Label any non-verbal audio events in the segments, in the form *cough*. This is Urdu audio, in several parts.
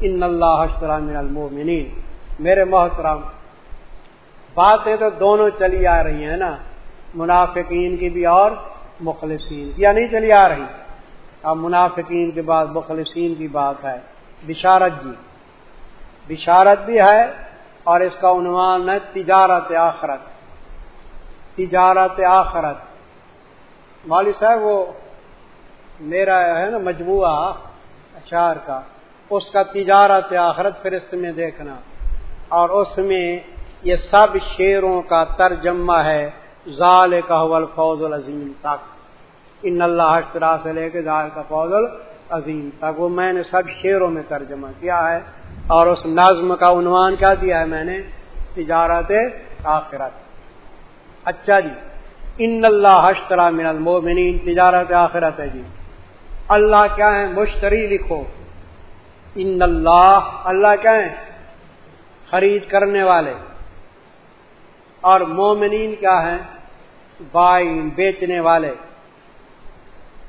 ان اللہ من المومنین میرے محترم، باتیں تو دونوں چلی آ رہی ہیں نا۔ منافقین کی بھی اور مخلصین یا نہیں یعنی چلی آ رہی۔ اب منافقین کے بعد مخلصین کی بات ہے۔ بشارت جی۔ بشارت بھی ہے اور اس کا عنوان ہے تجارت آخرت۔ تجارت آخرت۔ مالی صاحب، وہ میرا ہے نا مجموعہ اشار کا۔ اس کا تجارت آخرت فرست میں دیکھنا۔ اور اس میں یہ سب شیروں کا ترجمہ ہے ظال کا فوز العظیم۔ تک۔ ان اللہ اشترا سے لے کے ظال کا فوز العظیم۔ تک۔ وہ میں نے سب شیروں میں ترجمہ کیا ہے۔ اور اس نظم کا عنوان کیا دیا ہے میں نے؟ تجارت آخرت۔ اچھا جی۔ ان اللہ اشترا من المومنین تجارت آخرت ہے جی۔ اللہ کیا ہے؟ مشتری لکھو۔ ان اللہ اللہ کیا ہے خرید کرنے والے۔ اور مومنین کیا ہیں؟ بائن بیچنے والے۔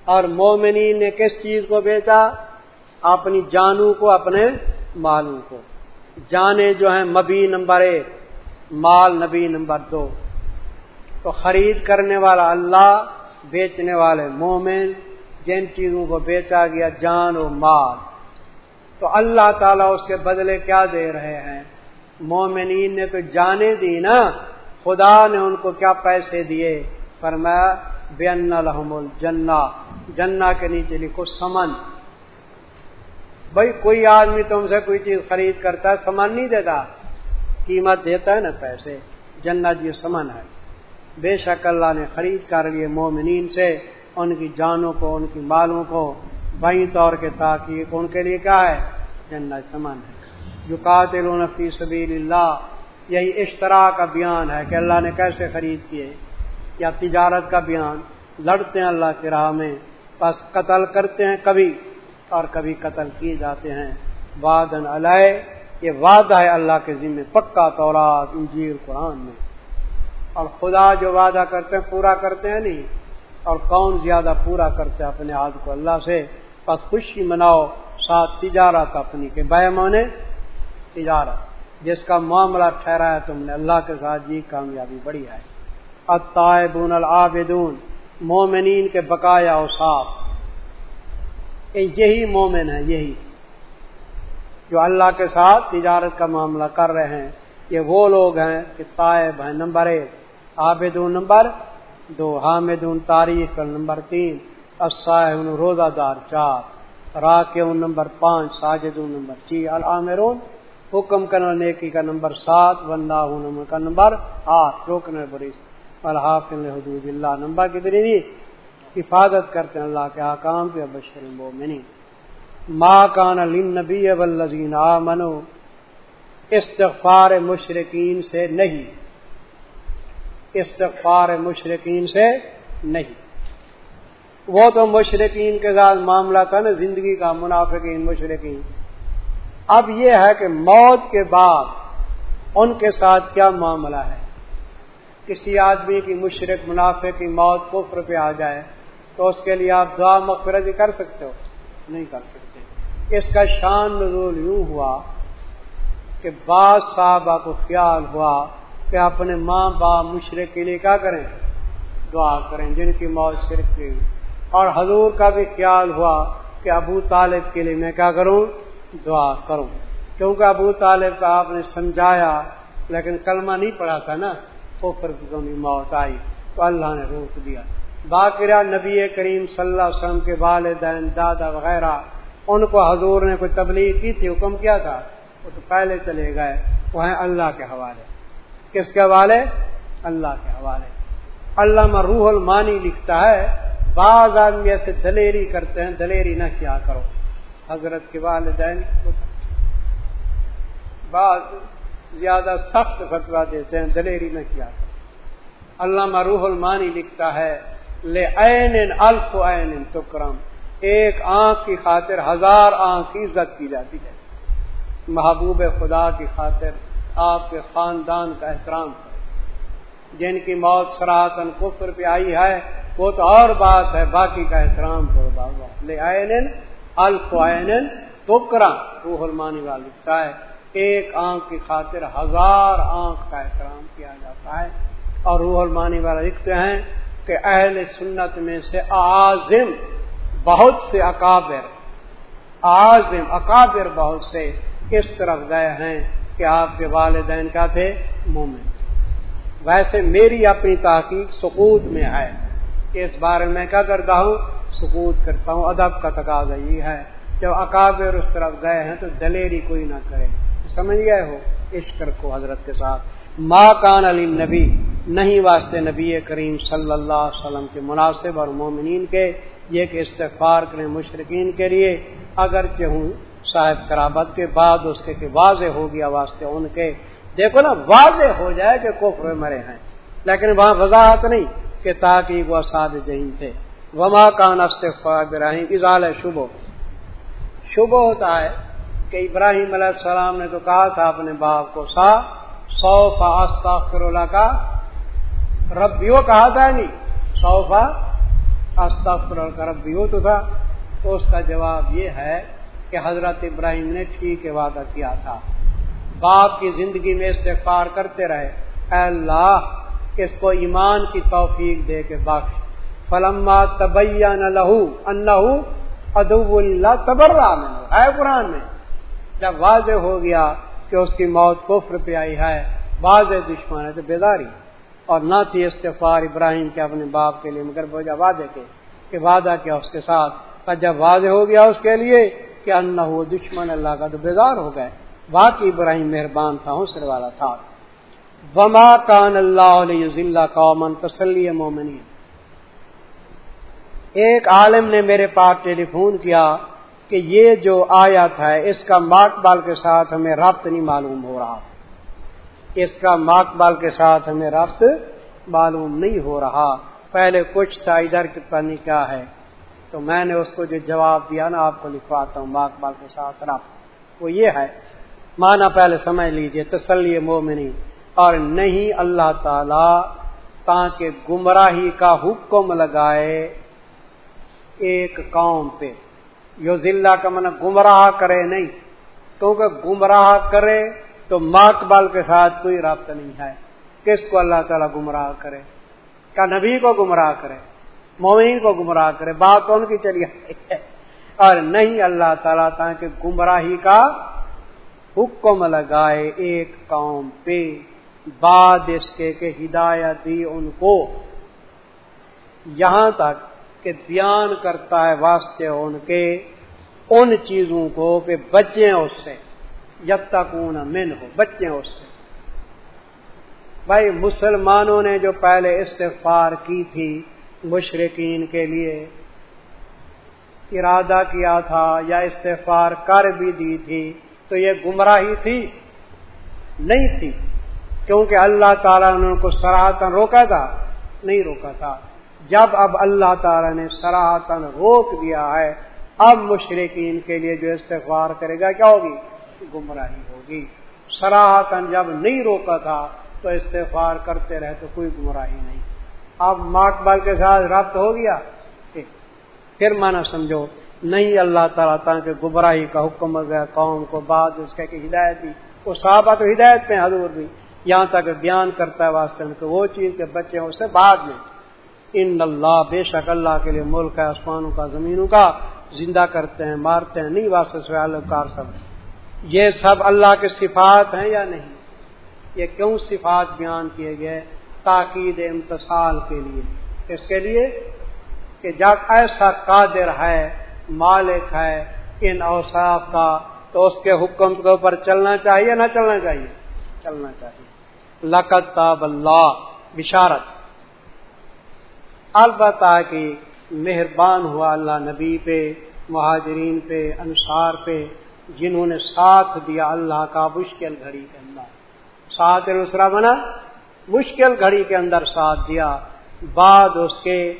اور مومنین نے کس چیز کو بیچا؟ اپنی جانوں کو، اپنے مالوں کو۔ جانے جو ہیں مبی نمبر ایک، مال نبی نمبر دو۔ تو خرید کرنے والا اللہ، بیچنے والے مومن، جن چیزوں کو بیچا گیا جان و مال۔ تو اللہ تعالیٰ اس کے بدلے کیا دے رہے ہیں؟ مومنین نے تو جانے دی نا، خدا نے ان کو کیا پیسے دیے؟ پر میں بے الحم الجنا جنا کے نیچے لکھو سمن۔ بھائی کوئی آدمی تم سے کوئی چیز خرید کرتا ہے، سمن نہیں دیتا۔ قیمت دیتا ہے نا پیسے۔ جنت یہ سمن ہے۔ بے شک اللہ نے خرید کر لیے مومنین سے، ان کی جانوں کو، ان کی مالوں کو۔ بئی طور کے تاکہ ان کے لیے کیا ہے؟ جنت سمن ہے۔ جو قاتل فی سبیل اللہ یہی اشترا کا بیان ہے کہ اللہ نے کیسے خرید کیے، یا تجارت کا بیان، لڑتے ہیں اللہ کی راہ میں، بس قتل کرتے ہیں کبھی، اور کبھی قتل کیے جاتے ہیں۔ وادن علیہ، یہ وعدہ ہے اللہ کے ذمے، پکا تورات انجیر قرآن میں۔ اور خدا جو وعدہ کرتے ہیں، پورا کرتے ہیں نہیں، اور کون زیادہ پورا کرتے ہیں اپنے ہاتھ کو اللہ سے؟ بس خوشی مناؤ، ساتھ تجارت اپنی کے بے مونے تجارت۔ جس کا معاملہ ٹھہرا ہے، تم نے اللہ کے ساتھ جی کامیابی بڑی ہے۔ الطائبون العابدون، مومنین کے بقایا و صاف۔ یہی مومن ہے یہی۔ جو اللہ کے ساتھ تجارت کا معاملہ کر رہے ہیں، یہ وہ لوگ ہیں کہ طائب ہیں۔ نمبر ایک، عابدون نمبر دو، حامدون تاریخ نمبر تین۔ الصائحون روزہ دار چار، راکعون نمبر پانچ، ساجدون نمبر چی العامرون حکم کرنا، نیکی کا نمبر سات بندہ کا نمبر آٹھ، روکنے بری الحافظ حدود اللہ نمبر کتنی نہیں حفاظت کرتے ہیں اللہ کے حکام پہ، بشر مومنی ما کان لنبی والذین آمنو استغفار مشرقین سے نہیں۔ استغفار مشرقین سے نہیں۔ وہ تو مشرقین کے ساتھ معاملہ تھا نا، زندگی کا، منافقین، مشرقین۔ اب یہ ہے کہ موت کے بعد ان کے ساتھ کیا معاملہ ہے؟ کسی آدمی کی مشرق منافع کی موت کفر پہ آ جائے تو اس کے لیے آپ دعا مغفرت کر سکتے ہو؟ نہیں کر سکتے۔ اس کا شان نزول یوں ہوا کہ بعض صاحبہ کو خیال ہوا کہ اپنے ماں باپ مشرق کے لیے کیا کریں؟ دعا کریں، جن کی موت شرک کی اور حضور کا بھی خیال ہوا کہ ابو طالب کے لیے میں کیا کروں؟ دعا کروں۔ کیونکہ ابو طالب کا آپ نے سمجھایا، لیکن کلمہ نہیں پڑھا تھا نا پھر موت آئی۔ تو اللہ نے روک دیا۔ باقرہ نبی کریم صلی اللہ علیہ وسلم کے والدین، دادا وغیرہ، ان کو حضور نے کوئی تبلیغ کی تھی، حکم کیا تھا؟ وہ تو پہلے چلے گئے۔ وہ ہیں اللہ کے حوالے۔ کس کے حوالے؟ اللہ کے حوالے۔ اللہ روح المانی لکھتا ہے بعض آدمی ایسے دلیری کرتے ہیں، دلیری نہ کیا کرو۔ حضرت کے والدین بعض زیادہ سخت فتوا دیتے ہیں، دلیری نہ کیا کرو۔ علامہ روح المانی لکھتا ہے لے این الف این تکرم، ایک آنکھ کی خاطر ہزار آنکھ کی عزت کی جاتی ہے۔ محبوب خدا کی خاطر آپ کے خاندان کا احترام۔ جن کی موت سراتن کفر پہ آئی ہے، وہ تو اور بات ہے، باقی کا احترام کرو بابا۔ لے این الف تو روح المانی والا لکھتا ہے ایک آنکھ کی خاطر ہزار آنکھ کا احترام کیا جاتا ہے۔ اور روح المانی والا لکھتے ہیں کہ اہل سنت میں سے عظم بہت سے اکابر عظم اکابر بہت سے اس طرف گئے ہیں کہ آپ کے والدین کا تھے؟ مومن۔ ویسے میری اپنی تحقیق سکوت میں ہے۔ اس بارے میں کیا کرتا ہوں؟ سکوت کرتا ہوں۔ ادب کا تقاضا یہ ہے۔ جب اکابر اس طرف گئے ہیں تو دلیری کوئی نہ کرے۔ سمجھ گئے ہو؟ عشق کو حضرت کے ساتھ۔ ماں کان علی نبی نہیں واسطے نبی کریم صلی اللہ علیہ وسلم کے مناسب اور مومنین کے۔ یہ کہ استغفار کریں مشرقین کے لیے۔ اگر ہوں صاحب کرابت کے بعد اس کے کہ واضح ہو گیا واسطے ان کے۔ دیکھو نا، واضح ہو جائے کہ کفر مرے ہیں۔ لیکن وہاں وضاحت نہیں کہ تاکہ وہ ساد جہین تھے۔ وما کان استغفار ابراہیم اضال شبو شبہ۔ ہوتا ہے کہ ابراہیم علیہ السلام نے تو کہا تھا اپنے باپ کو، سا سو فاستغفر اللہ کا ربیو کہا تھا نہیں سو فا استغفر کا ربیو تو تھا۔ تو اس کا جواب یہ ہے کہ حضرت ابراہیم نے ٹھیک وعدہ کیا تھا۔ باپ کی زندگی میں استغفار کرتے رہے۔ اے اللہ، اس کو ایمان کی توفیق دے کے بخش۔ فلما طبیہ نہ لہو ان ادو اللہ تبرا میں ہے قرآن میں، جب واضح ہو گیا کہ اس کی موت کفر پہ آئی ہے، واضح دشمن ہے تو بیداری۔ اور نہ تھی استفار ابراہیم کے اپنے باپ کے لیے، مگر بوجھا وعدے کے کہ وعدہ کیا اس کے ساتھ جب واضح ہو گیا اس کے لیے کہ ان ہو دشمن اللہ کا تو بیدار ہو گئے۔ واقعی ابراہیم مہربان تھا حسر والا تھا۔ وما کان اللہ علیہ قومن تسلی مومنی ایک عالم نے میرے پاس ٹیلی فون کیا کہ یہ جو آیت ہے، اس کا ماکبال کے ساتھ ہمیں ربط نہیں معلوم ہو رہا۔ اس کا ماکبال کے ساتھ ہمیں ربط معلوم نہیں ہو رہا۔ پہلے کچھ تھا، ادھر کی پانی کیا ہے۔ تو میں نے اس کو جو جواب دیا نا، آپ کو لکھواتا ہوں ماکبال کے ساتھ ربط وہ یہ ہے مانا پہلے سمجھ لیجیے، تسلی مومنی اور نہیں اللہ تعالی تاکہ گمراہی کا حکم لگائے ایک قوم پہ۔ یو ضلع کا من گمراہ کرے نہیں۔ کیونکہ گمراہ کرے تو ماکبال کے ساتھ کوئی رابطہ نہیں ہے۔ کس کو اللہ تعالیٰ گمراہ کرے؟ کیا نبی کو گمراہ کرے؟ مومین کو گمراہ کرے؟ بات ان کی چلی ہے۔ اور نہیں اللہ تعالیٰ تاکہ گمراہی کا حکم لگائے ایک قوم پہ، بعد اس کے کہ ہدایت دی ان کو۔ یہاں تک کہ بیان کرتا ہے واسطے ان کے ان چیزوں کو کہ بچے اس سے جب تک اون من ہو بچے اس سے۔ بھائی، مسلمانوں نے جو پہلے استغفار کی تھی مشرقین کے لیے، ارادہ کیا تھا یا استغفار کر بھی دی تھی تو یہ گمراہی تھی، نہیں تھی۔ کیونکہ اللہ تعالیٰ نے ان کو سراہتن روکا تھا، نہیں روکا تھا۔ جب اب اللہ تعالی نے سراہتن روک دیا ہے، اب مشرقین کے لیے جو استغفار کرے گا، کیا ہوگی؟ گمراہی ہوگی۔ سراہتن جب نہیں روکا تھا، تو استغفار کرتے رہے تو کوئی گمراہی نہیں۔ اب ماکبال کے ساتھ ربط ہو گیا؟ پھر مانا سمجھو نہیں اللہ تعالیٰ تعالیٰ کے گمراہی کا حکم گیا قوم کو بعد اس کے کہ ہدایت دی۔ وہ صحابہ تو ہدایت پہ حضور بھی۔ یہاں تک بیان کرتا ہے واسطے وہ چیز کے بچے ہیں، اسے بعد میں۔ ان اللہ بے شک اللہ کے لیے ملک ہے، آسمانوں کا، زمینوں کا۔ زندہ کرتے ہیں، مارتے ہیں، نہیں واسطے سب۔ یہ سب اللہ کے صفات ہیں یا نہیں؟ یہ کیوں صفات بیان کیے گئے؟ تاکید امتصال کے لیے۔ اس کے لیے کہ جب ایسا قادر ہے مالک ہے، ان اوصاف کا، تو اس کے حکم کے اوپر چلنا چاہیے، نہ چلنا چاہیے؟ چلنا چاہیے۔ لقت اللہ، بشارت۔ البتہ کہ مہربان ہوا اللہ نبی پہ، مہاجرین پہ، انصار پہ، جنہوں نے ساتھ دیا اللہ کا مشکل گھڑی کے اندر۔ ساتھ دوسرا بنا، مشکل گھڑی کے اندر ساتھ دیا۔ بعد اس کے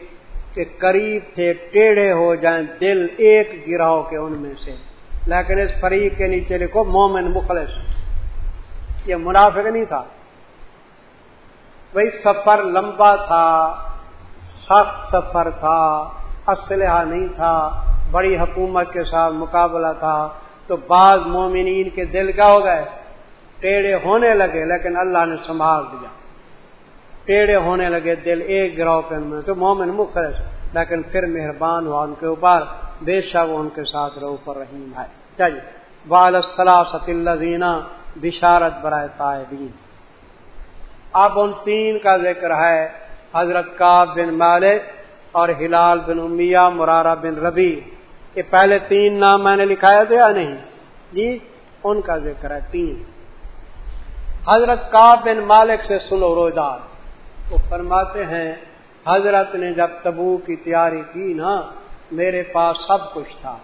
کہ قریب تھے، ٹیڑھے ہو جائیں، دل ایک گراؤ کے ان میں سے۔ لیکن اس فریق کے نیچے لکھو، مومن مخلص۔ یہ منافق نہیں تھا۔ بھائی، سفر لمبا تھا، سخت سفر تھا، اسلحہ نہیں تھا، بڑی حکومت کے ساتھ مقابلہ تھا۔ تو بعض مومنین کے دل کیا ہو گئے؟ ٹیڑے ہونے لگے، لیکن اللہ نے سنبھال دیا۔ ٹیڑے ہونے لگے، دل ایک گروہ کے میں تو مومن مخرج لیکن پھر مہربان ہوا ان کے اوپر، بے شک ان کے ساتھ رو پر رحیم ہے۔ چلیے بالصلاست اللہ بشارت برائے طائبین۔ اب ان تین کا ذکر ہے، حضرت کا بن مالک اور ہلال بن امیہ، مرارہ بن ربی یہ پہلے تین نام میں نے لکھایا تھا یا نہیں؟ جی ان کا ذکر ہے تین۔ حضرت کا بن مالک سے سنو روزار وہ فرماتے ہیں، حضرت نے جب تبو کی تیاری کی نا، میرے پاس سب کچھ تھا۔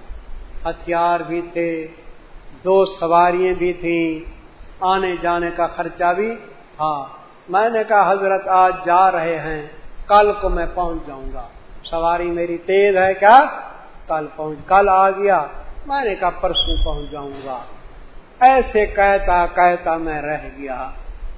ہتھیار بھی تھے، دو سواریاں بھی تھیں، آنے جانے کا خرچہ بھی۔ ہاں میں نے کہا، حضرت آج جا رہے ہیں، کل کو میں پہنچ جاؤں گا۔ سواری میری تیز ہے، کیا؟ کل پہنچ، کل آ گیا۔ میں نے کہا، پرسوں پہنچ جاؤں گا۔ ایسے کہتا کہتا میں رہ گیا۔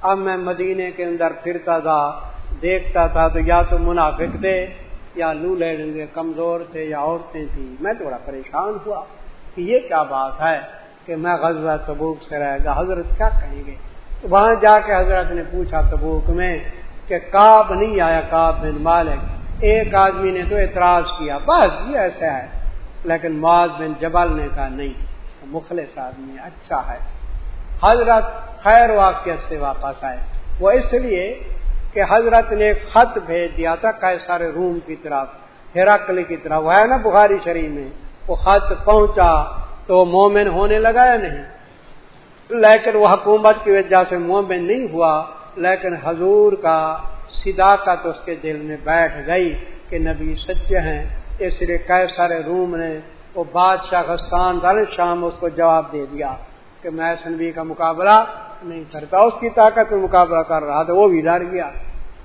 اب میں مدینے کے اندر پھرتا تھا۔ دیکھتا تھا تو یا تو منافق تھے، یا لو لیں گے کمزور تھے، یا عورتیں تھیں۔ میں تھوڑا پریشان ہوا کہ یہ کیا بات ہے کہ میں غزہ تبوک سے رہ گا حضرت کیا کہیں گے؟ وہاں جا کے حضرت نے پوچھا تبوک میں کہ کاب نہیں آیا کاب بن مالک۔ ایک آدمی نے تو اعتراض کیا، بس یہ ایسا ہے۔ لیکن معاذ بن جبل نے کہا نہیں، مخلص آدمی اچھا ہے۔ حضرت خیر واقعیت سے واپس آئے۔ وہ اس لیے کہ حضرت نے ایک خط بھیج دیا تھا سارے روم کی طرف ہیراکلی کی طرف۔ وہ ہے نا بخاری شریف میں۔ وہ خط پہنچا تو مومن ہونے لگا یا نہیں؟ لیکن وہ حکومت کی وجہ سے مومن نہیں ہوا، لیکن حضور کا صداقت اس کے دل میں بیٹھ گئی کہ نبی سچے ہیں۔ اس لیے کئی سارے روم نے وہ بادشاہ خستان دل شام اس کو جواب دے دیا کہ میں نبی کا مقابلہ نہیں کرتا اس کی طاقت میں مقابلہ کر رہا تھا، وہ بھی ڈر گیا۔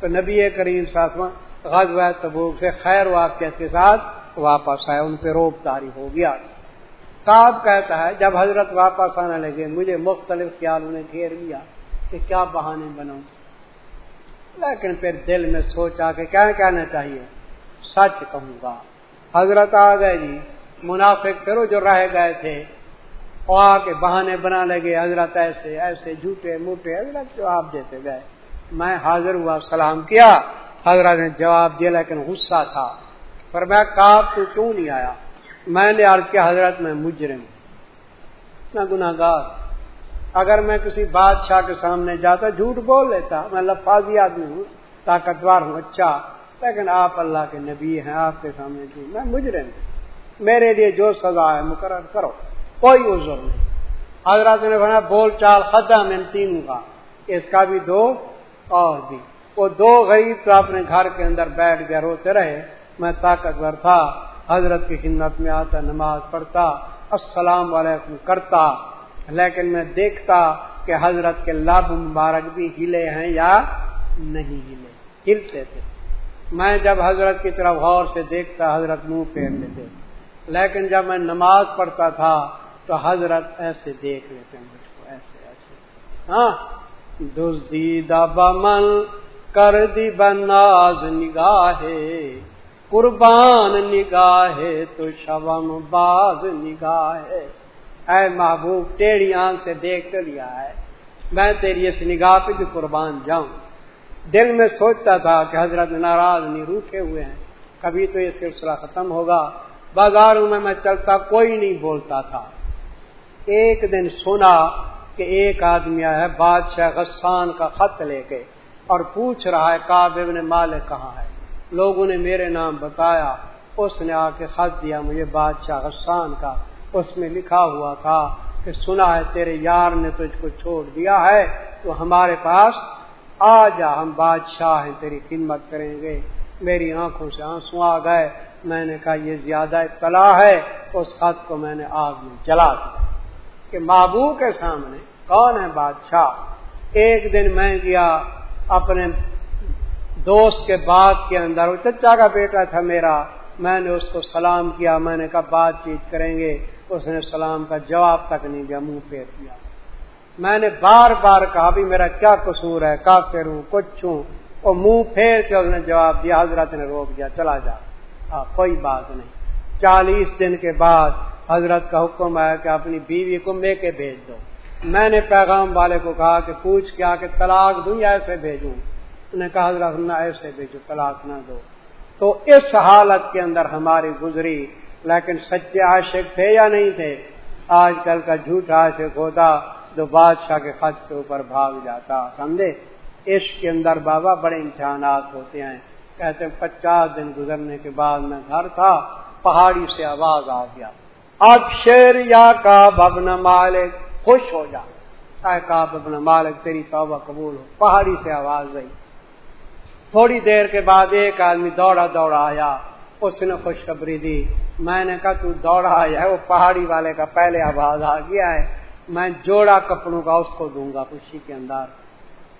تو نبی کریم ساتھ غز تبوک سے خیر واقعہ کے ساتھ واپس آئے، ان پہ روپ تاری ہو گیا۔ کاب کہتا ہے، جب حضرت واپس آنے لگے، مجھے مختلف خیالوں نے گھیر لیا کہ کیا بہانے بناؤں۔ لیکن پھر دل میں سوچا کہ کیا کہنا چاہیے۔ سچ کہوں گا۔ حضرت آ گئے جی منافق کرو جو رہ گئے تھے اور کے بہانے بنا لگے، حضرت ایسے ایسے جھوٹے، موٹے، حضرت جواب دیتے گئے۔ میں حاضر ہوا، سلام کیا۔ حضرت نے جواب دیا، لیکن غصہ تھا۔ پر میں کاپ تو کیوں نہیں آیا؟ میں نے عرض کیا، حضرت میں مجرم میں گناہ گار اگر میں کسی بادشاہ کے سامنے جاتا، جھوٹ بول لیتا، میں لفاظی آدمی ہوں، طاقتور ہوں اچھا۔ لیکن آپ اللہ کے نبی ہیں، آپ کے سامنے جی میں مجرم میرے لیے جو سزا ہے، مقرر کرو۔ کوئی عذر نہیں۔ حضرت نے بنا بول چال خدا میں تین کا۔ اس کا بھی دو اور بھی۔ وہ دو غریب تو اپنے گھر کے اندر بیٹھ گئے، روتے رہے۔ میں طاقتور تھا، حضرت کی خدمت میں آتا، نماز پڑھتا، السلام علیکم کرتا۔ لیکن میں دیکھتا کہ حضرت کے لاب مبارک بھی ہلے ہیں یا نہیں ہلے۔ ہلتے تھے۔ میں جب حضرت کی طرف غور سے دیکھتا، حضرت منہ پھیر لیتے۔ لیکن جب میں نماز پڑھتا تھا تو حضرت ایسے دیکھ لیتے مجھ کو ایسے ایسے۔ ہاں دزدیدہ بمن کر دی بناز نگاہ قربان نگاہ تو شبم باز نگاہ اے محبوب ٹیڑھی آنکھ سے دیکھ لیا ہے میں تیری اس نگاہ پہ بھی قربان جاؤں۔ دل میں سوچتا تھا کہ حضرت ناراض نہیں روکے ہوئے ہیں۔ کبھی تو یہ سلسلہ ختم ہوگا۔ بازاروں میں میں چلتا کوئی نہیں بولتا تھا۔ ایک دن سنا کہ ایک آدمی ہے، بادشاہ غسان کا خط لے کے اور پوچھ رہا ہے کابل نے مالک کہاں ہے؟ لوگوں نے میرے نام بتایا، اس نے آ کے خط دیا مجھے بادشاہ غسان کا۔ اس میں لکھا ہوا تھا کہ سنا ہے، تیرے یار نے تجھ کو چھوڑ دیا ہے، تو ہمارے پاس آ جا، ہم بادشاہ ہیں، تیری خدمت کریں گے۔ میری آنکھوں سے آنسو آ گئے، میں نے کہا، یہ زیادہ اطلاع ہے، اس خط کو میں نے آگ میں جلا دیا۔ کہ مابو کے سامنے، کون ہے بادشاہ؟ ایک دن میں گیا، اپنے دوست کے باغ کے اندر، وہ چچا کا بیٹا تھا میرا، میں نے اس کو سلام کیا، میں نے کہا بات چیت کریں گے، اس نے سلام کا جواب تک نہیں دیا، منہ پھیر دیا۔ میں نے بار بار کہا بھی میرا کیا قصور ہے؟ کافر ہوں، کچھ ہوں۔ وہ منہ پھیر کے اس نے جواب دیا، حضرت نے روک دیا، چلا جا۔ کوئی بات نہیں۔ چالیس دن کے بعد حضرت کا حکم ہے کہ اپنی بیوی کو مے کے بھیج دو۔ میں نے پیغام والے کو کہا کہ پوچھ کیا کہ طلاق دوں یا ایسے بھیجوں؟ انہیں کہا، حضرت، نہ ایسے بھیجو، طلاق نہ دو۔ تو اس حالت کے اندر ہماری گزری، لیکن سچے عاشق تھے یا نہیں تھے؟ آج کل کا جھوٹ عاشق ہوتا جو بادشاہ کے خط کے اوپر بھاگ جاتا، سمجھے؟ عشق کے اندر بابا بڑے امتحانات ہوتے ہیں۔ کہتے ہیں، پچاس دن گزرنے کے بعد میں گھر تھا، پہاڑی سے آواز آ گیا۔ اب شیر یا کا ببن مالک، خوش ہو جا۔ کا ببن مالک، تیری توبہ قبول ہو۔ پہاڑی سے آواز آئی۔ تھوڑی دیر کے بعد ایک آدمی دوڑا دوڑا آیا۔ اس نے خوشخبری دی۔ میں نے کہا، تو دوڑا آیا ہے، وہ پہاڑی والے کا پہلے آواز آ گیا ہے۔ میں جوڑا کپڑوں کا، اس کو دوں گا خوشی کے اندر۔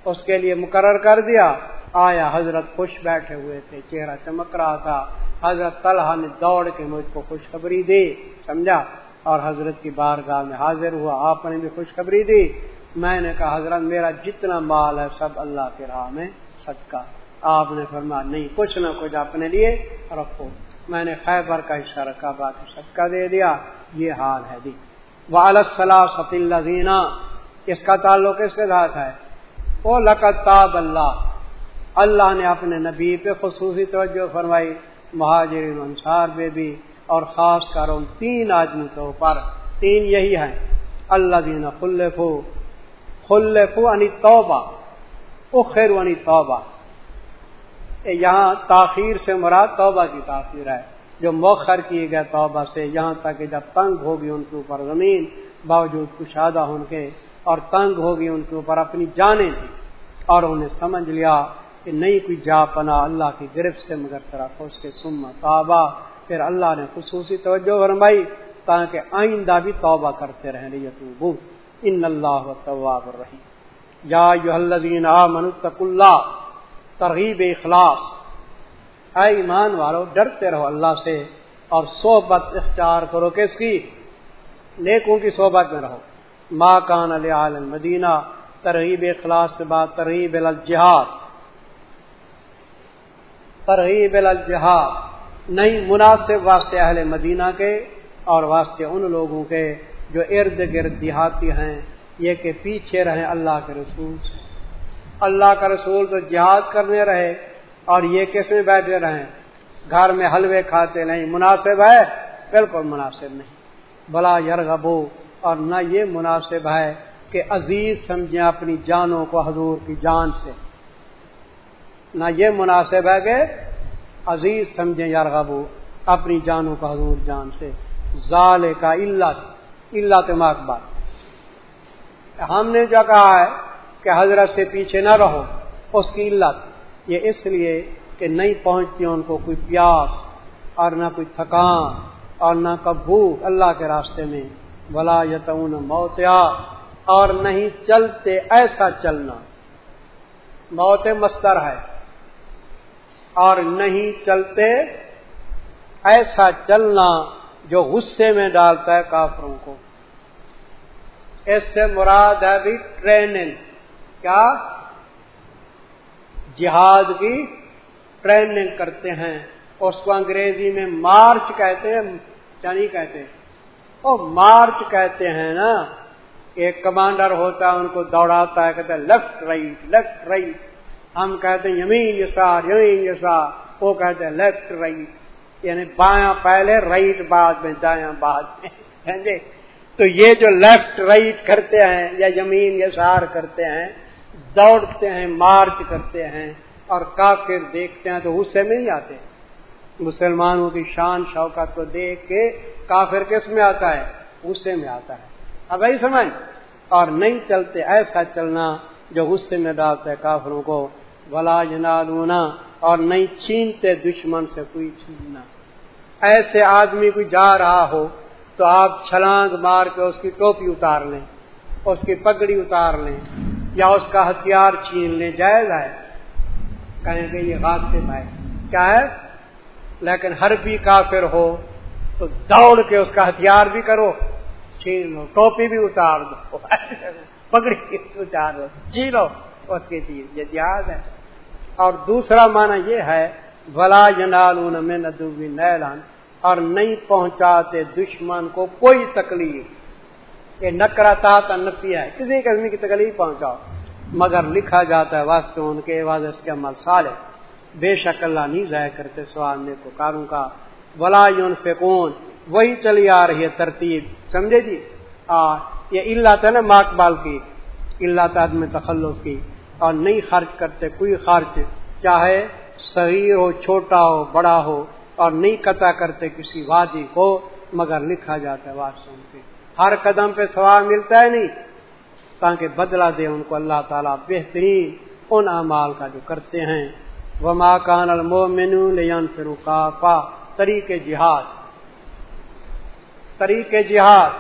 اس کے لیے مقرر کر دیا۔ آیا، حضرت خوش بیٹھے ہوئے تھے، چہرہ چمک رہا تھا۔ حضرت طلحہ نے دوڑ کے مجھ کو خوشخبری دی، سمجھا؟ اور حضرت کی بارگاہ میں حاضر ہوا، آپ نے بھی خوشخبری دی۔ میں نے کہا، حضرت، میرا جتنا مال ہے، سب اللہ کے راہ میں صدقہ۔ آپ نے فرما نہیں، کچھ نہ کچھ اپنے لیے رکھو۔ میں نے خیبر کا حصہ رکھا باقی صدقہ دے دیا۔ یہ حال ہے جی۔ والصلاح صفی اللہ دینا اس کا تعلق کس کے ساتھ ہے۔ وہ لقتاب اللہ اللہ نے اپنے نبی پہ خصوصی توجہ فرمائی۔ مہاجرین انصار بے بھی اور خاص کر ان تین آدمی کے اوپر تین یہی ہیں۔ اللہ دینا خلفو خلفو انی توبہ اخر انی توبہ یہاں تاخیر سے مراد توبہ کی تاخیر ہے۔ جو موخر کیے گئے توبہ سے یہاں تک کہ جب تنگ ہوگی ان کے اوپر زمین، باوجود کشادہ ان کے اور تنگ ہوگی ان کے اوپر اپنی جانیں تھی اور انہیں سمجھ لیا۔ کہ نہیں کوئی جا پنا اللہ کی گرفت سے مگر طرف اس کے سما توبہ پھر اللہ نے خصوصی توجہ فرمائی تاکہ آئندہ بھی توبہ کرتے رہیں یتوبو ان اللہ طواب رہی یا الذین آمنوا اللہ۔ ترغیب اخلاص۔ اے ایمان والو، ڈرتے رہو اللہ سے اور صحبت اختیار کرو کس کی؟ نیکوں کی صحبت میں رہو۔ ماں کان علیہ مدینہ ترغیب اخلاص سے بعد ترغیب الجہاد۔ ترغیب الجہاد نہیں مناسب واسطے اہل مدینہ کے اور واسطے ان لوگوں کے جو ارد گرد دیہاتی ہیں، یہ کہ پیچھے رہیں اللہ کے رسول۔ سے اللہ کا رسول تو جہاد کرنے رہے اور یہ کس میں بیٹھے رہے گھر میں حلوے کھاتے نہیں، مناسب ہے؟ بالکل مناسب نہیں۔ بلا یرغبو، اور نہ یہ مناسب ہے کہ عزیز سمجھیں اپنی جانوں کو حضور کی جان سے۔ نہ یہ مناسب ہے کہ عزیز سمجھیں یرغبو اپنی جانوں کو حضور جان سے۔ ظال کا علت علت مقبال ہم نے جو کہا ہے کہ حضرت سے پیچھے نہ رہو، اس کی علت۔ یہ اس لیے کہ نہیں پہنچتی ان کو کوئی پیاس اور نہ کوئی تھکان اور نہ کبو اللہ کے راستے میں۔ بلا یتون موتیا، اور نہیں چلتے ایسا چلنا۔ موت مستر ہے۔ اور نہیں چلتے، ایسا چلنا جو غصے میں ڈالتا ہے کافروں کو۔ اس سے مراد ہے بھی ٹریننگ کیا؟ جہاد کی ٹریننگ کرتے ہیں۔ اس کو انگریزی میں مارچ کہتے ہیں نہیں کہتے؟ وہ مارچ کہتے ہیں نا۔ ایک کمانڈر ہوتا ہے، ان کو دوڑاتا ہے کہتے ہیں لیفٹ رائٹ لیفٹ رائٹ ہم کہتے ہیں یمین یسار یمین یسار، وہ کہتے ہیں لیفٹ رائٹ یعنی بایاں پہلے، رائٹ بعد میں، دایاں بعد میں ہاں جی؟ تو یہ جو لیفٹ رائٹ کرتے ہیں یا یمین یسار کرتے ہیں، دوڑتے ہیں، مارچ کرتے ہیں اور کافر دیکھتے ہیں تو غصے میں ہی آتے۔ مسلمانوں کی شان شوقت کو دیکھ کے کافر کس میں آتا ہے؟ غصے میں آتا ہے۔ اب یہی سمجھ۔ اور نہیں چلتے ایسا چلنا جو غصے میں ڈالتا ہے کافروں کو۔ بلا جنا اور نہیں چھینتے دشمن سے کوئی چھیننا۔ ایسے آدمی کو جا رہا ہو تو آپ چھلانگ مار کے اس کی ٹوپی اتار لیں، اس کی پگڑی اتار لیں، یا اس کا ہتھیار چھین لیں، جائز ہے؟ کہیں گے یہ بات سے بھائی۔ کیا ہے؟ لیکن ہر بھی کافر ہو تو دوڑ کے اس کا ہتھیار بھی کرو، چھین لو، ٹوپی بھی اتار دو۔ *laughs* پگڑی اتار دو جی لو، اس کی چیز یہ جہاز ہے۔ اور دوسرا معنی یہ ہے بلا جنال میں ندوبی نیلان اور نہیں پہنچاتے دشمن کو کوئی تکلیف۔ یہ نکرا تھا نفی ہے کسی قسم کی تکلیف پہنچاؤ۔ مگر لکھا جاتا ہے واسطے ان کے اس کے عمل سالے بے شک اللہ نہیں ضائع کرتے سوال میں کو کاروں کا۔ ولا یون فکون وہی چلی آ رہی ہے ترتیب۔ سمجھے جی؟ آ یہ اللہ تھا نا ماکبال کی۔ اللہ تعداد میں تخلق کی۔ اور نہیں خرچ کرتے، کوئی خرچ چاہے صغیر ہو، چھوٹا ہو، بڑا ہو، اور نہیں قطع کرتے کسی وادی کو، مگر لکھا جاتا ہے واسطوں کے ہر قدم پہ سوال ملتا ہے نہیں؟ تاکہ بدلہ دے ان کو اللہ تعالیٰ بہترین ان اعمال کا جو کرتے ہیں۔ وہ ماں کان المومن فرقافا طریق جہاد۔ طریق جہاد۔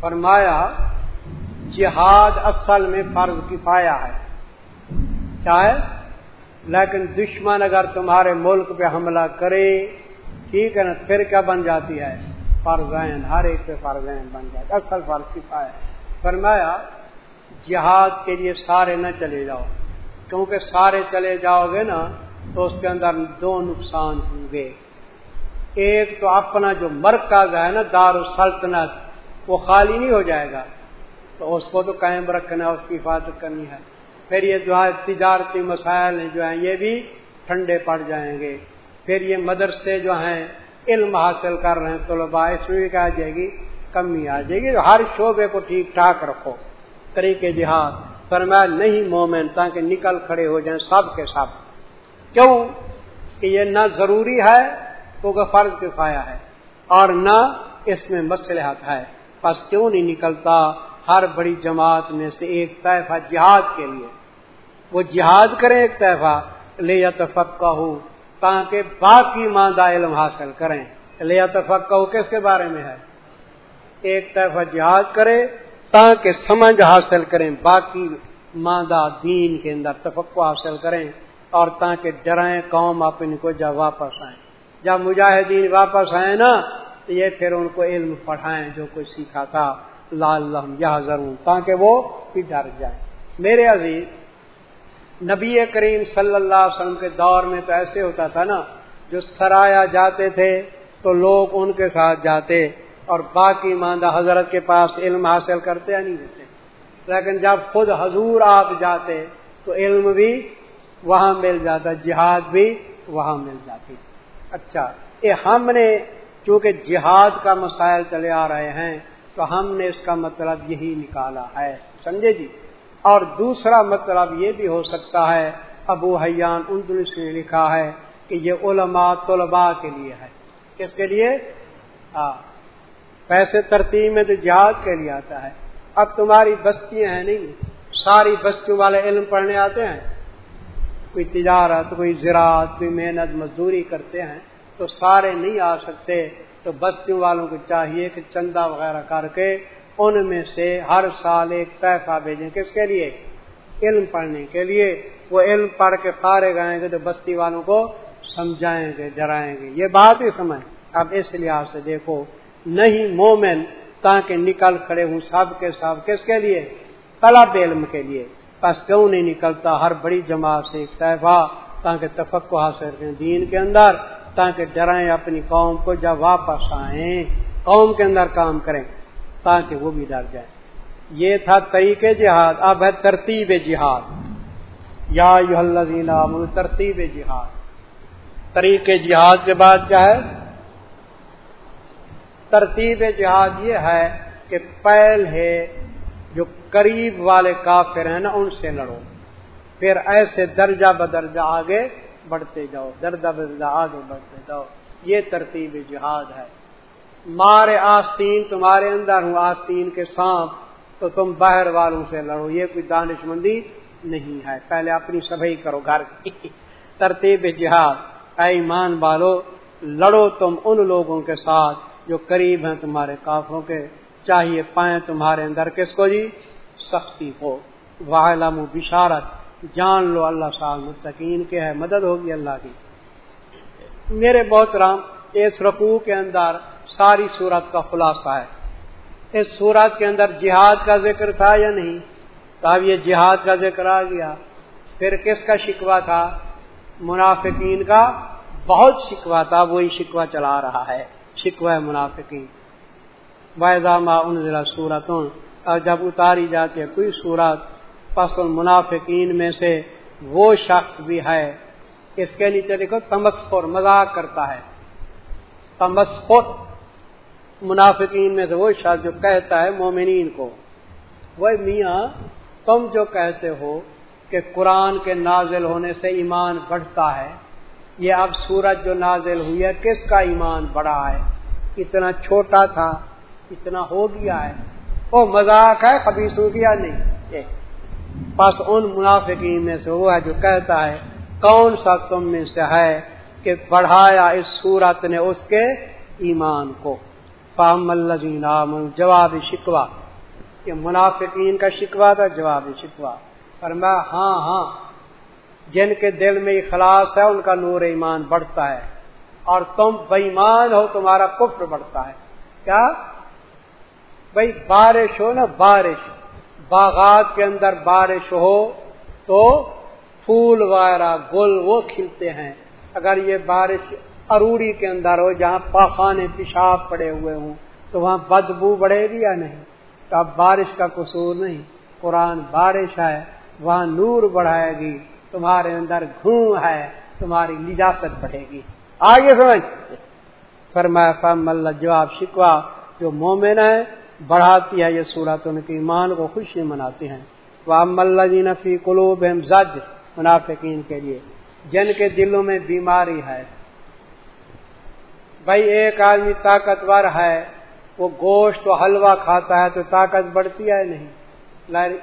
فرمایا جہاد اصل میں فرض کفایا ہے۔ کیا ہے؟ لیکن دشمن اگر تمہارے ملک پہ حملہ کرے، ٹھیک ہے نا، پھر کیا بن جاتی ہے؟ فرضین، ہر ایک پہ فرضین بن جاتی اصل فرض کفایا فرمایا، جہاد کے لیے سارے نہ چلے جاؤ۔ کیونکہ سارے چلے جاؤ گے نا، تو اس کے اندر دو نقصان ہوں گے۔ ایک تو اپنا جو مرکز ہے نا دار السلطنت وہ خالی نہیں ہو جائے گا۔ تو اس کو تو قائم رکھنا، اس کی حفاظت کرنی ہے۔ پھر یہ جو ہے، تجارتی مسائل جو ہیں، یہ بھی ٹھنڈے پڑ جائیں گے۔ پھر یہ مدرسے جو ہیں، علم حاصل کر رہے ہیں، طلباء، اس میں بھی کیا جائے گی، کمی آ جائے گی۔ ہر شعبے کو ٹھیک ٹھاک رکھو۔ طریقے جہاد۔ پر میں نہیں مومن، تاکہ نکل کھڑے ہو جائیں سب کے سب۔ کیوں؟ کہ یہ نہ ضروری ہے، کیونکہ فرض کفایا ہے۔ اور نہ اس میں مسلحت ہے۔ بس کیوں نہیں نکلتا؟ ہر بڑی جماعت میں سے ایک طیفہ جہاد کے لیے۔ وہ جہاد کریں ایک طیفہ لے یا تفقہ ہو تاکہ باقی ماندہ علم حاصل کریں۔ لے یا تفقہ ہو کس کے بارے میں ہے؟ ایک طرفہ جہاد کرے تاکہ سمجھ حاصل کریں باقی ماندہ دین کے اندر تفقع حاصل کریں اور تاکہ ڈرائیں قوم اپنی کو جب واپس آئیں۔ جب مجاہدین واپس آئے نا تو یہ پھر ان کو علم پڑھائیں جو کوئی سیکھا تھا۔ لال یا ضرور تاکہ وہ بھی ڈر جائیں۔ میرے عزیز، نبی کریم صلی اللہ علیہ وسلم کے دور میں تو ایسے ہوتا تھا نا، جو سرایا جاتے تھے تو لوگ ان کے ساتھ جاتے اور باقی ماندہ حضرت کے پاس علم حاصل کرتے یا نہیں دیتے لیکن جب خود حضور آپ جاتے تو علم بھی وہاں مل جاتا، جہاد بھی وہاں مل جاتی۔ اچھا یہ ہم نے چونکہ جہاد کا مسائل چلے آ رہے ہیں تو ہم نے اس کا مطلب یہی نکالا ہے۔ سمجھے جی؟ اور دوسرا مطلب یہ بھی ہو سکتا ہے، ابو حیان اندلس نے لکھا ہے کہ یہ علماء طلباء کے لیے ہے۔ کس کے لیے؟ پیسے ترتیب میں تو جہاد کے لیے آتا ہے۔ اب تمہاری بستیاں ہیں نہیں؟ ساری بستیوں والے علم پڑھنے آتے ہیں۔ کوئی تجارت، کوئی زراعت، کوئی محنت، مزدوری کرتے ہیں تو سارے نہیں آ سکتے۔ تو بستیوں والوں کو چاہیے کہ چندہ وغیرہ کر کے ان میں سے ہر سال ایک پیسہ بھیجیں کس کے لیے؟ علم پڑھنے کے لیے۔ وہ علم پڑھ کے فارے گائیں گے تو بستی والوں کو سمجھائیں گے، ڈرائیں گے۔ یہ بات ہی سمجھ۔ اب اس لحاظ سے دیکھو، نہیں مومن تاکہ نکل کھڑے ہوں سب کے سب کس کے لیے؟ طلب علم کے لیے۔ بس کیوں نہیں نکلتا ہر بڑی جماعت سے ایک طیفہ تاکہ تفق حاصل کریں دین کے اندر؟ تاکہ ڈرائیں اپنی قوم کو جب واپس آئیں، قوم کے اندر کام کریں، تاکہ وہ بھی ڈر جائیں۔ یہ تھا طریقے جہاد۔ اب ہے ترتیب جہاد۔ یا ترتیب جہاد۔ طریقے جہاد کے بعد کیا ہے؟ ترتیب جہاد یہ ہے کہ پہل ہے جو قریب والے کافر ہیں نا، ان سے لڑو۔ پھر ایسے درجہ بدرجہ آگے بڑھتے جاؤ درجہ بدرجہ آگے بڑھتے جاؤ۔ یہ ترتیب جہاد ہے۔ مارے آستین، تمہارے اندر ہوں آستین کے سانپ، تو تم باہر والوں سے لڑو۔ یہ کوئی دانش مندی نہیں ہے۔ پہلے اپنی سبھی کرو گھر کی۔ *laughs* ترتیب جہاد۔ ایمان بالو لڑو تم ان لوگوں کے ساتھ جو قریب ہیں تمہارے کافروں کے۔ چاہیے پائیں تمہارے اندر کس کو جی؟ سختی کو۔ واہلام بشارت۔ جان لو اللہ صاحب متقین کے ہے، مدد ہوگی اللہ کی۔ میرے بہت رام اس رقو کے اندر ساری صورت کا خلاصہ ہے۔ اس صورت کے اندر جہاد کا ذکر تھا یا نہیں؟ تو اب یہ جہاد کا ذکر آ گیا۔ پھر کس کا شکوہ تھا؟ منافقین کا بہت شکوا تھا، وہی شکوا چلا رہا ہے شکوا منافقین۔ وائزامہ ان ضلع صورتوں اور جب اتاری جاتی ہے کوئی صورت فصل منافقین میں سے وہ شخص بھی ہے۔ اس کے نیچے دیکھو تمسفر مذاق کرتا ہے۔ تمسفر منافقین میں سے وہ شخص جو کہتا ہے مومنین کو۔ وہ میاں، تم جو کہتے ہو کہ قرآن کے نازل ہونے سے ایمان بڑھتا ہے، یہ اب سورج جو نازل ہوئی ہے، کس کا ایمان بڑھا ہے؟ اتنا چھوٹا تھا، اتنا ہو گیا ہے۔ وہ مذاق ہے، کبھی سو گیا نہیں۔ بس ان منافقین میں سے وہ ہے جو کہتا ہے، کون سا تم میں سے ہے کہ بڑھایا اس صورت نے اس کے ایمان کو؟ فام الزین جواب شکوا یہ منافقین کا شکوا تھا، جواب شکوا پر میں ہاں ہاں۔ جن کے دل میں اخلاص ہے، ان کا نور ایمان بڑھتا ہے۔ اور تم بےمان ہو، تمہارا کفر بڑھتا ہے۔ کیا؟ بھائی بارش ہو نا، بارش۔ باغات کے اندر بارش ہو تو پھول وغیرہ، گل وہ کھلتے ہیں۔ اگر یہ بارش اروڑی کے اندر ہو جہاں پاخانے، پیشاب پڑے ہوئے ہوں، تو وہاں بدبو بڑھے گی یا نہیں؟ تو اب بارش کا قصور نہیں۔ قرآن بارش ہے، وہاں نور بڑھائے گی، تمہارے اندر گھوں ہے، تمہاری نجاست بڑھے گی۔ آگے سمجھ فرمایا فم اللہ، جواب شکوا جو مومن ہے بڑھاتی ہے یہ سورت ان کی ایمان کو خوشی مناتے ہیں۔ وہ ملین فی قلوب زج منافقین کے لیے، جن کے دلوں میں بیماری ہے۔ بھائی ایک آدمی طاقتور ہے، وہ گوشت و حلوہ کھاتا ہے تو طاقت بڑھتی ہے نہیں؟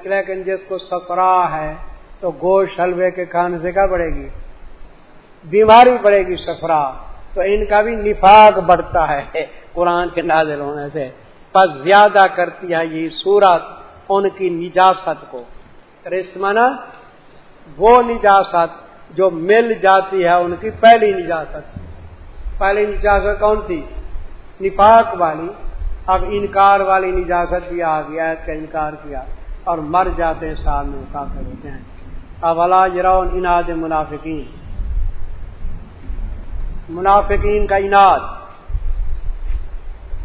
لیکن جس کو سفرا ہے تو گوشت، حلوے کے کھانے سے کیا بڑھے گی؟ بیماری بڑھے گی سفرا۔ تو ان کا بھی نفاق بڑھتا ہے۔ قرآن کے نازل ہونے سے۔ پس زیادہ کرتی ہے یہ سورت ان کی نجاست کو۔ رسمنا وہ نجاست جو مل جاتی ہے ان کی پہلی نجاست۔ پہلی نجاست کون تھی؟ نفاق والی۔ اب انکار والی نجاست بھی آ گیا کا انکار کیا۔ اور مر جاتے ہیں، سال میں کافر ہوتے ہیں۔ اب اللہ جراؤ اناد منافقین۔ منافقین کا اناد۔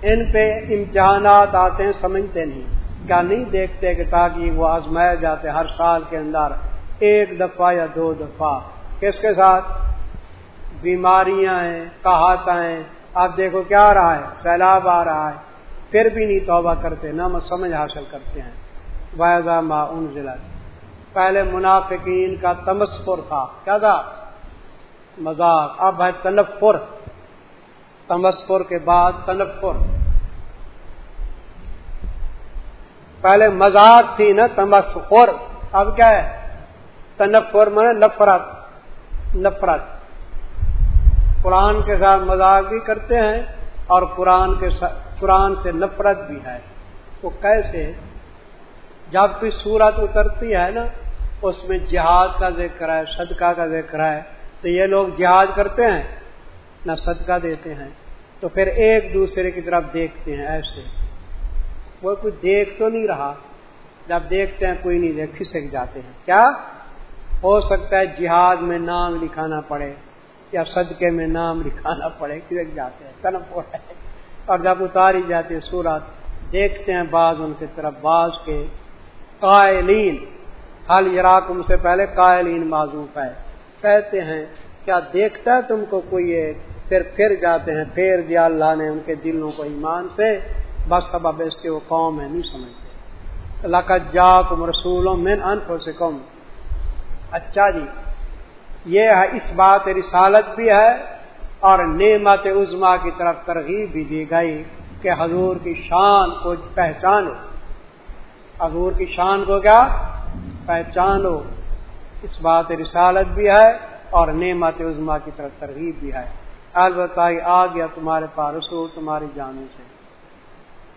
ان پہ امتحانات آتے ہیں، سمجھتے نہیں۔ کیا نہیں دیکھتے کہ تاکہ وہ آزمائے جاتے ہر سال کے اندر ایک دفعہ یا دو دفعہ۔ کس کے ساتھ؟ بیماریاں ہیں کہاتا ہیں۔ آپ دیکھو کیا آ رہا ہے، سیلاب آ رہا ہے۔ پھر بھی نہیں توبہ کرتے، نہ سمجھ حاصل کرتے ہیں۔ واحضہ ما ان ضلع پہلے منافقین کا تمسپر تھا۔ کیا تھا؟ مذاق۔ اب ہے تنفر۔ تمسپور کے بعد تنفر۔ پہلے مذاق تھی نا تمسخور اب کیا ہے؟ تنفر میں نفرت نفرت۔ قرآن کے ساتھ مذاق بھی کرتے ہیں اور قرآن کے قرآن سے نفرت بھی ہے۔ وہ کیسے؟ جب کوئی صورت اترتی ہے نا، اس میں جہاد کا ذکر ہے، صدقہ کا ذکر ہے، تو یہ لوگ جہاد کرتے ہیں۔ نہ صدقہ دیتے ہیں، تو پھر ایک دوسرے کی طرف دیکھتے ہیں ایسے۔ وہ کوئی دیکھ تو نہیں رہا۔ جب دیکھتے ہیں کوئی نہیں دیکھ، کھسک جاتے ہیں۔ کیا؟ ہو سکتا ہے جہاد میں نام لکھانا پڑے یا صدقے میں نام لکھانا پڑے، کھسک جاتے ہیں کنف ہے اور جب اتاری جاتی ہے سورت دیکھتے ہیں بعض ان کی طرف، بعض کے قائلین۔ حال عراق سے پہلے قائلین معذوف ہے۔ کہتے ہیں، کیا دیکھتا ہے تم کو کوئی پھر پھر جاتے ہیں، پھر دیا اللہ نے ان کے دلوں کو ایمان سے۔ بس سبب اس کے وہ قوم ہے، نہیں سمجھتے۔ اللہ کا جا کم رسولوں میں انفو سے کم اچھا جی یہ ہے، اس بات رسالت بھی ہے اور نعمت عزما کی طرف ترغیب بھی دی گئی کہ حضور کی شان کو پہچانو۔ حضور کی شان کو کیا؟ پہچانو۔ اس بات رسالت بھی ہے اور نعمت عزما کی طرف ترغیب بھی ہے۔ البتہ آ گیا تمہارے پاس رسول، تمہاری جانوں سے۔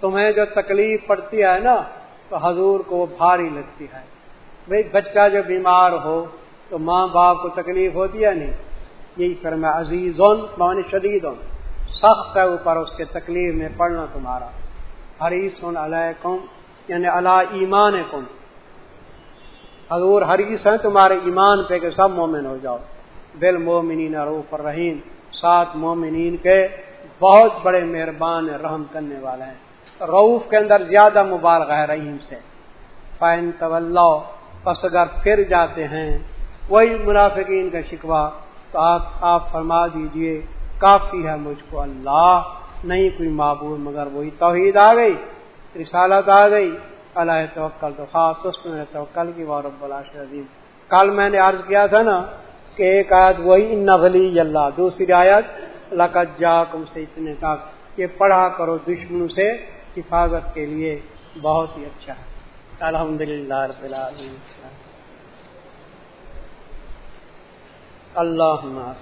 تمہیں جو تکلیف پڑتی ہے نا، تو حضور کو وہ بھاری لگتی ہے۔ بھائی بچہ جو بیمار ہو، تو ماں باپ کو تکلیف ہوتی ہے نہیں۔ یہی کر میں عزیز مان شدید ہوں سخت ہے اوپر اس کے تکلیف میں پڑھنا تمہارا۔ حریث علیہ یعنی اللہ ایمان کم حضور حریث ہیں تمہارے ایمان پہ کہ سب مومن ہو جاؤ۔ بل مومنین روف الرحیم۔ سات مومنین کے بہت بڑے مہربان رحم کرنے والے ہیں۔ روف کے اندر زیادہ مبالغ ہے رحیم سے۔ فائن طول پس اگر پھر جاتے ہیں، وہی منافقین کا شکوا تو آپ آپ فرما دیجیے، کافی ہے مجھ کو اللہ، نہیں کوئی معبود مگر وہی توحید آ گئی، رسالت آ گئی۔ اللہ توکل تو خاص اس میں توکل کی وارب عظیم کل میں نے عرض کیا تھا نا کہ ایک آیت وہی نغلی اللہ۔ دوسری آیت لقت جا کم سے اتنے تک یہ پڑھا کرو دشمنوں سے حفاظت کے لیے۔ بہت ہی اچھا ہے۔ الحمد للہ رب العالمین۔ اللہ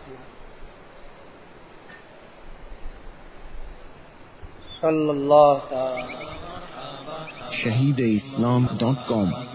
صلی اللہ شہید اسلام ڈاٹ کام۔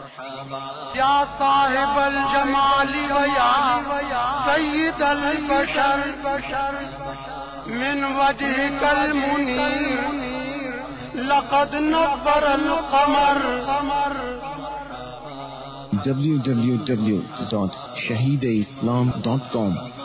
یا صاحب الجمال سید البشر من وجهك المنير لقد نبر القمر۔ www.shahideislam.com